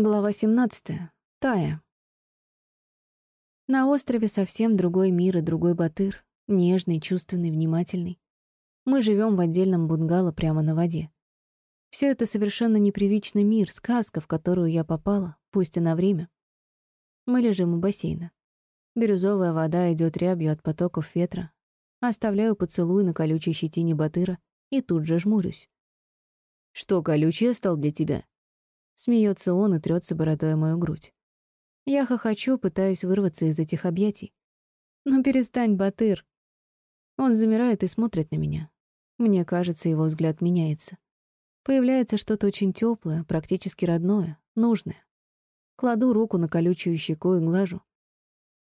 Глава 17. Тая. На острове совсем другой мир и другой Батыр. Нежный, чувственный, внимательный. Мы живем в отдельном бунгало прямо на воде. Все это совершенно непривычный мир, сказка, в которую я попала, пусть и на время. Мы лежим у бассейна. Бирюзовая вода идет рябью от потоков ветра. Оставляю поцелуй на колючей щетине Батыра и тут же жмурюсь. «Что колючее стал для тебя?» Смеется он и трется бородой мою грудь. Я хохочу, пытаюсь вырваться из этих объятий. «Ну перестань, Батыр!» Он замирает и смотрит на меня. Мне кажется, его взгляд меняется. Появляется что-то очень теплое, практически родное, нужное. Кладу руку на колючую щеку и глажу.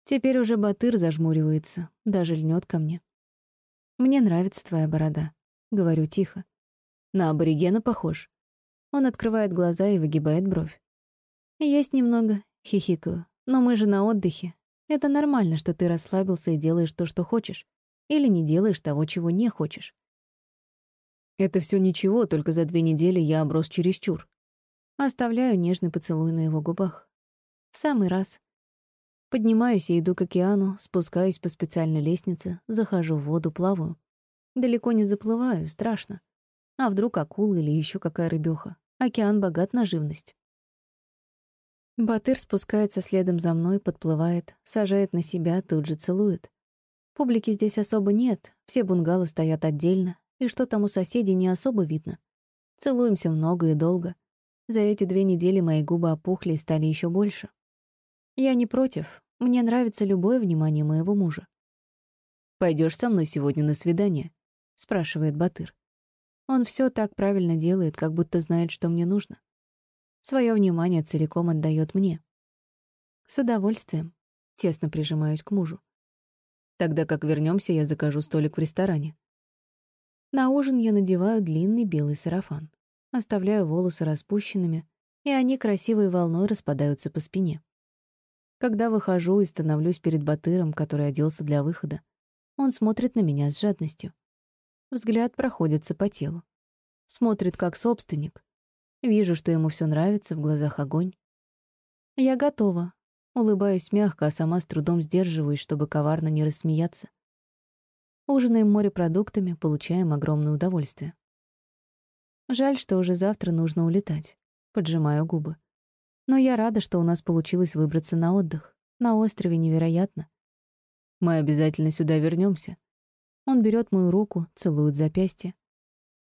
Теперь уже Батыр зажмуривается, даже льнет ко мне. «Мне нравится твоя борода», — говорю тихо. «На аборигена похож». Он открывает глаза и выгибает бровь. «Есть немного», — хихикаю. «Но мы же на отдыхе. Это нормально, что ты расслабился и делаешь то, что хочешь. Или не делаешь того, чего не хочешь». «Это все ничего, только за две недели я оброс чересчур». Оставляю нежный поцелуй на его губах. В самый раз. Поднимаюсь и иду к океану, спускаюсь по специальной лестнице, захожу в воду, плаваю. Далеко не заплываю, страшно. А вдруг акула или еще какая рыбёха? Океан богат на живность. Батыр спускается следом за мной, подплывает, сажает на себя, тут же целует. Публики здесь особо нет, все бунгалы стоят отдельно, и что там у соседей не особо видно. Целуемся много и долго. За эти две недели мои губы опухли и стали еще больше. Я не против, мне нравится любое внимание моего мужа. Пойдешь со мной сегодня на свидание?» — спрашивает Батыр. Он все так правильно делает, как будто знает, что мне нужно. Свое внимание целиком отдает мне. С удовольствием. Тесно прижимаюсь к мужу. Тогда как вернемся, я закажу столик в ресторане. На ужин я надеваю длинный белый сарафан. Оставляю волосы распущенными, и они красивой волной распадаются по спине. Когда выхожу и становлюсь перед Батыром, который оделся для выхода, он смотрит на меня с жадностью. Взгляд проходится по телу. Смотрит как собственник. Вижу, что ему все нравится, в глазах огонь. Я готова. Улыбаюсь мягко, а сама с трудом сдерживаюсь, чтобы коварно не рассмеяться. Ужинаем морепродуктами, получаем огромное удовольствие. Жаль, что уже завтра нужно улетать. Поджимаю губы. Но я рада, что у нас получилось выбраться на отдых. На острове невероятно. Мы обязательно сюда вернемся. Он берет мою руку, целует запястье.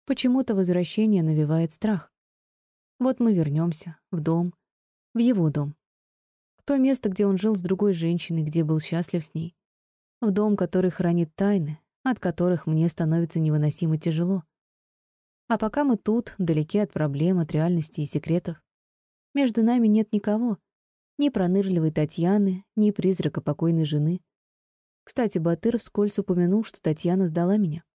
Почему-то возвращение навевает страх. Вот мы вернемся в дом, в его дом. В то место, где он жил с другой женщиной, где был счастлив с ней. В дом, который хранит тайны, от которых мне становится невыносимо тяжело. А пока мы тут, далеки от проблем, от реальности и секретов, между нами нет никого. Ни пронырливой Татьяны, ни призрака покойной жены — кстати, Батыр вскользь упомянул, что Татьяна сдала меня.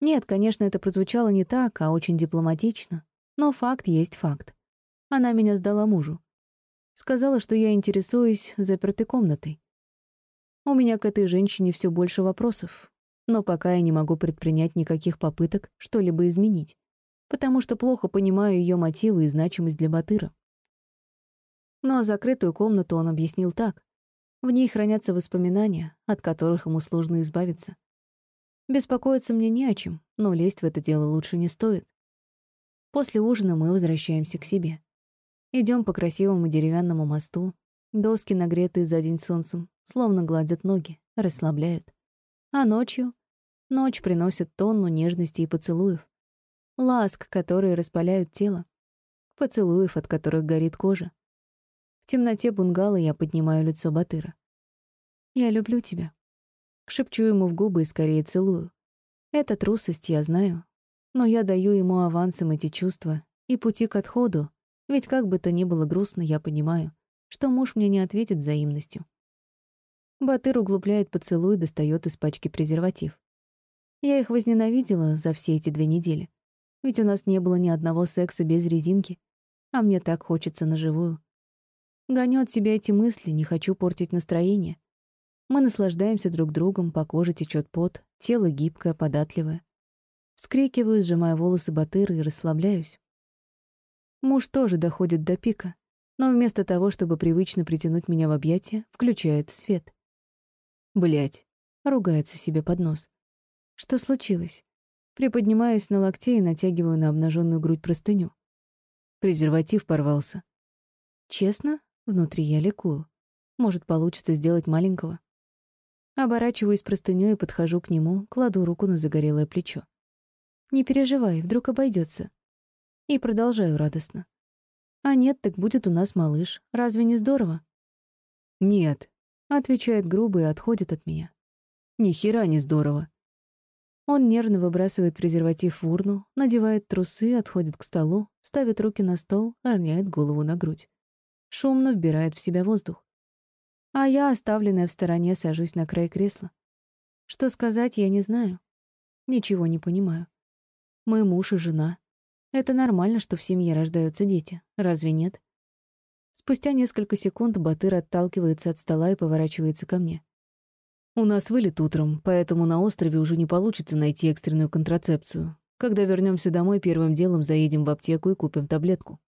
Нет, конечно, это прозвучало не так, а очень дипломатично. Но факт есть факт. Она меня сдала мужу. Сказала, что я интересуюсь запертой комнатой. У меня к этой женщине все больше вопросов, но пока я не могу предпринять никаких попыток что-либо изменить, потому что плохо понимаю ее мотивы и значимость для Батыра. Но закрытую комнату он объяснил так. В ней хранятся воспоминания, от которых ему сложно избавиться. Беспокоиться мне не о чем, но лезть в это дело лучше не стоит. После ужина мы возвращаемся к себе. Идем по красивому деревянному мосту. Доски, нагретые за день солнцем, словно гладят ноги, расслабляют. А ночью? Ночь приносит тонну нежности и поцелуев. Ласк, которые распаляют тело. Поцелуев, от которых горит кожа. В темноте бунгало я поднимаю лицо Батыра. «Я люблю тебя». Шепчу ему в губы и скорее целую. Это трусость, я знаю. Но я даю ему авансом эти чувства и пути к отходу, ведь как бы то ни было грустно, я понимаю, что муж мне не ответит взаимностью. Батыр углубляет поцелуй и достает из пачки презерватив. Я их возненавидела за все эти две недели. Ведь у нас не было ни одного секса без резинки, а мне так хочется на живую. Гоню от себя эти мысли, не хочу портить настроение. Мы наслаждаемся друг другом, по коже течет пот, тело гибкое, податливое. Вскрикиваю, сжимая волосы Батыра и расслабляюсь. Муж тоже доходит до пика, но вместо того, чтобы привычно притянуть меня в объятия, включает свет. Блять, ругается себе под нос. Что случилось? Приподнимаюсь на локте и натягиваю на обнаженную грудь простыню. Презерватив порвался. Честно, внутри я ликую. Может, получится сделать маленького. Оборачиваюсь простынёй и подхожу к нему, кладу руку на загорелое плечо. Не переживай, вдруг обойдется. И продолжаю радостно. А нет, так будет у нас малыш. Разве не здорово? Нет, отвечает грубо и отходит от меня. Ни хера не здорово. Он нервно выбрасывает презерватив в урну, надевает трусы, отходит к столу, ставит руки на стол, роняет голову на грудь. Шумно вбирает в себя воздух. А я, оставленная в стороне, сажусь на край кресла. Что сказать, я не знаю. Ничего не понимаю. Мы муж и жена. Это нормально, что в семье рождаются дети. Разве нет? Спустя несколько секунд Батыр отталкивается от стола и поворачивается ко мне. У нас вылет утром, поэтому на острове уже не получится найти экстренную контрацепцию. Когда вернемся домой, первым делом заедем в аптеку и купим таблетку.